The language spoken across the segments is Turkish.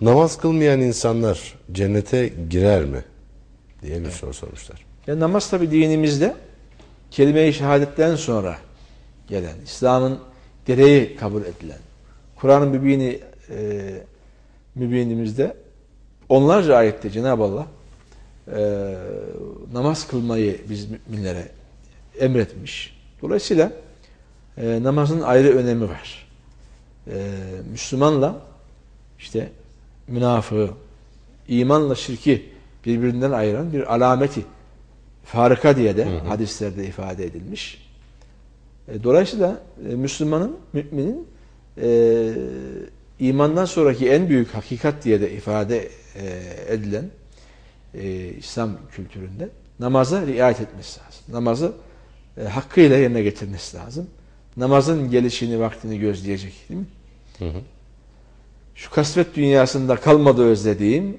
Namaz kılmayan insanlar cennete girer mi? diye bir soru sormuşlar. Ya namaz tabi dinimizde kelime-i şehadetten sonra gelen, İslam'ın gereği kabul edilen, Kur'an-ı Mübini e, Mübinimizde onlarca ayette Cenab-ı Allah e, namaz kılmayı biz müminlere emretmiş. Dolayısıyla e, namazın ayrı önemi var. E, Müslümanla işte münafığı, imanla şirki birbirinden ayıran bir alameti farika diye de hı hı. hadislerde ifade edilmiş. E, dolayısıyla e, Müslümanın, müminin e, imandan sonraki en büyük hakikat diye de ifade e, edilen e, İslam kültüründe namaza riayet etmesi lazım. Namazı e, hakkıyla yerine getirmesi lazım. Namazın gelişini, vaktini gözleyecek değil mi? Hı hı. Şu kasvet dünyasında kalmadı özlediğim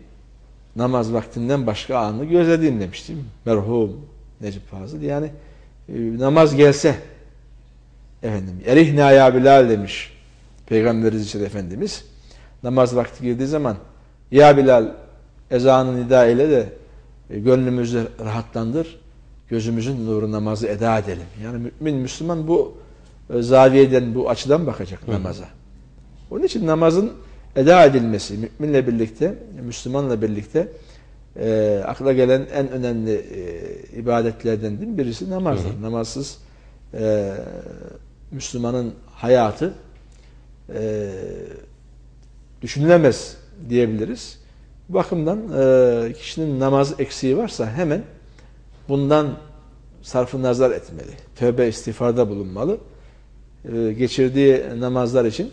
namaz vaktinden başka anı gözlediğim demiştim. Merhum Necip Fazıl. Yani e, namaz gelse efendim erihna ya Bilal demiş Peygamberimiz için Efendimiz. Namaz vakti girdiği zaman ya Bilal ezanı nida ile de e, gönlümüzü rahatlandır. Gözümüzün nuru namazı eda edelim. Yani mümin Müslüman bu e, zaviyeden bu açıdan bakacak Hı. namaza. Onun için namazın eda edilmesi müminle birlikte, Müslümanla birlikte e, akla gelen en önemli e, ibadetlerden birisi namazdır. Hı hı. Namazsız e, Müslümanın hayatı e, düşünülemez diyebiliriz. Bu bakımdan e, kişinin namaz eksiği varsa hemen bundan sarfı nazar etmeli. Tövbe istiğfarda bulunmalı. E, geçirdiği namazlar için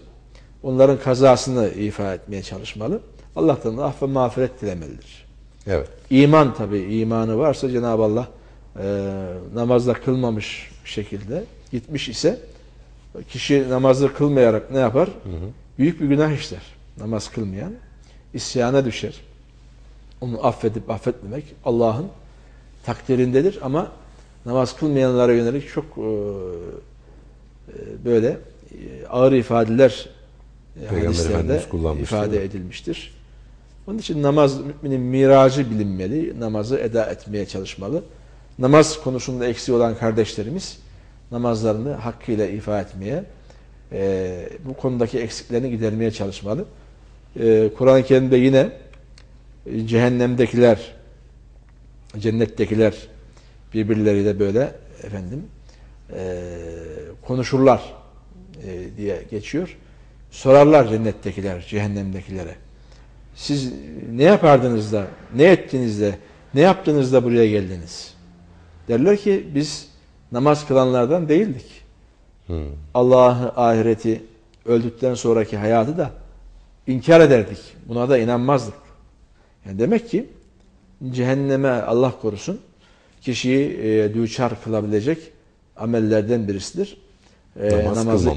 onların kazasını ifa etmeye çalışmalı. Allah'tan da affe mağfiret dilemelidir. Evet. İman tabi imanı varsa Cenab-ı Allah e, namazda kılmamış şekilde gitmiş ise kişi namazı kılmayarak ne yapar? Hı hı. Büyük bir günah işler. Namaz kılmayan isyana düşer. Onu affedip affetmemek Allah'ın takdirindedir ama namaz kılmayanlara yönelik çok e, e böyle e, ağır ifadeler hadislerde ifade edilmiştir. Onun için namaz müminin miracı bilinmeli, namazı eda etmeye çalışmalı. Namaz konusunda eksiği olan kardeşlerimiz namazlarını hakkıyla ifa etmeye, e, bu konudaki eksiklerini gidermeye çalışmalı. E, Kur'an-ı Kerim'de yine e, cehennemdekiler, cennettekiler birbirleriyle böyle efendim e, konuşurlar e, diye geçiyor. Sorarlar cennettekiler, cehennemdekilere. Siz ne yapardınız da, ne ettiniz de, ne yaptınız da buraya geldiniz? Derler ki biz namaz kılanlardan değildik. Hmm. Allah'ı, ahireti, öldükten sonraki hayatı da inkar ederdik. Buna da inanmazdık. Yani demek ki cehenneme Allah korusun kişiyi e, düçar kılabilecek amellerden birisidir. E, Namaz namazı e,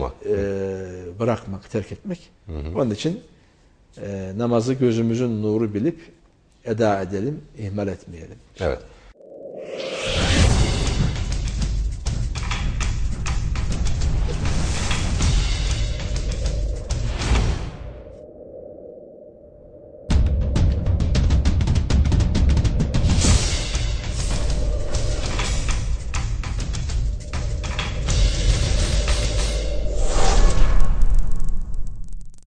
bırakmak, terk etmek. Hı hı. Onun için e, namazı gözümüzün nuru bilip eda edelim, ihmal etmeyelim. Evet.